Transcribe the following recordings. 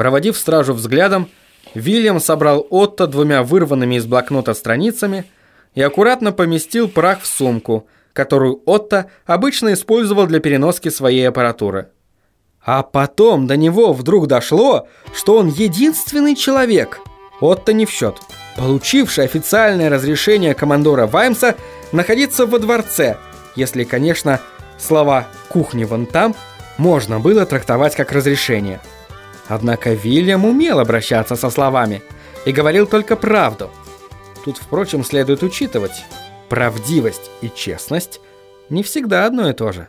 Проводив стражу взглядом, Вильям собрал Отто двумя вырванными из блокнота страницами и аккуратно поместил прах в сумку, которую Отто обычно использовал для переноски своей аппаратуры. А потом до него вдруг дошло, что он единственный человек, Отто не в счет, получивший официальное разрешение командора Ваймса находиться во дворце, если, конечно, слова «кухни вон там» можно было трактовать как разрешение. Однако Вильям умел обращаться со словами и говорил только правду. Тут, впрочем, следует учитывать, правдивость и честность не всегда одно и то же.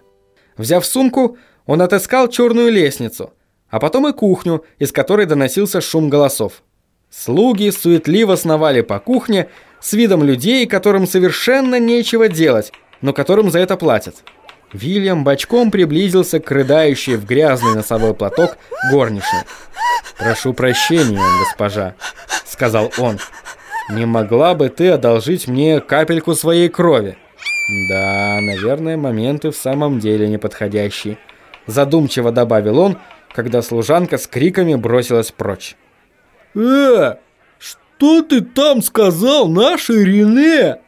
Взяв сумку, он отыскал черную лестницу, а потом и кухню, из которой доносился шум голосов. Слуги суетливо сновали по кухне с видом людей, которым совершенно нечего делать, но которым за это платят. Вильям бочком приблизился к рыдающей в грязный носовой платок горничной. «Прошу прощения, госпожа», — сказал он. «Не могла бы ты одолжить мне капельку своей крови?» «Да, наверное, моменты в самом деле неподходящие», — задумчиво добавил он, когда служанка с криками бросилась прочь. «Э, что ты там сказал нашей Рене?»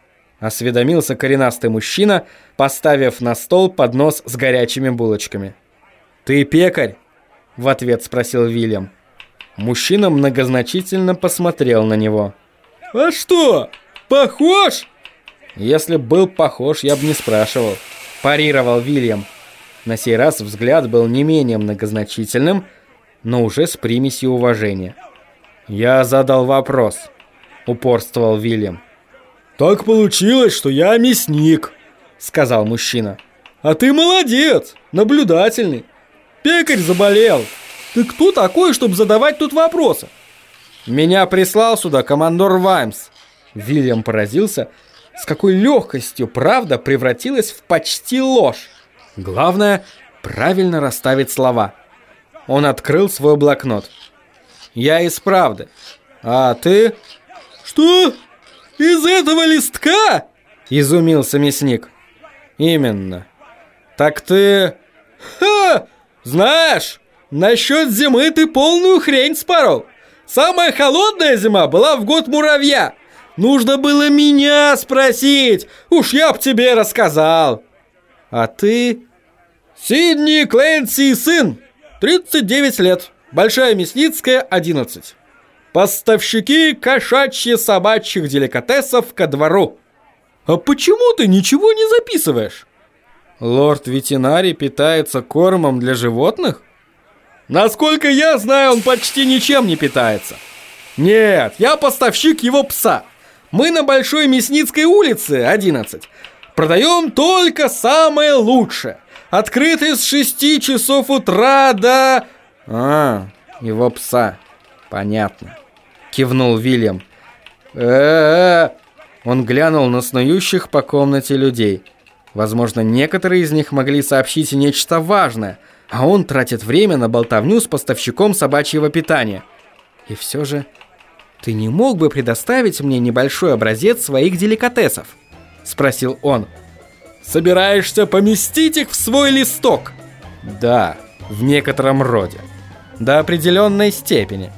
Осведомился коренастый мужчина, поставив на стол поднос с горячими булочками. «Ты пекарь?» – в ответ спросил Вильям. Мужчина многозначительно посмотрел на него. «А что, похож?» «Если б был похож, я бы не спрашивал», – парировал Вильям. На сей раз взгляд был не менее многозначительным, но уже с примесью уважения. «Я задал вопрос», – упорствовал Вильям. «Так получилось, что я мясник», — сказал мужчина. «А ты молодец, наблюдательный. Пекарь заболел. Ты кто такой, чтобы задавать тут вопросы?» «Меня прислал сюда командор Ваймс». Вильям поразился, с какой легкостью правда превратилась в почти ложь. Главное, правильно расставить слова. Он открыл свой блокнот. «Я из правды. А ты?» «Что?» Из этого листка? Изумился мясник. Именно. Так ты... Ха! Знаешь, насчет зимы ты полную хрень спорол. Самая холодная зима была в год муравья. Нужно было меня спросить. Уж я б тебе рассказал. А ты... Сидни Клэнси сын. 39 лет. Большая Мясницкая, 11. Поставщики кошачьи собачьих деликатесов ко двору. А почему ты ничего не записываешь? Лорд-ветеринарий питается кормом для животных? Насколько я знаю, он почти ничем не питается. Нет, я поставщик его пса. Мы на Большой Мясницкой улице, 11. Продаем только самое лучшее. Открыты с 6 часов утра до... А, его пса. Понятно кивнул Вильям. э Он глянул на снующих по комнате людей. Возможно, некоторые из них могли сообщить нечто важное, а он тратит время на болтовню с поставщиком собачьего питания. И все же, ты не мог бы предоставить мне небольшой образец своих деликатесов? Спросил он. Собираешься поместить их в свой листок? Да, в некотором роде. До определенной степени.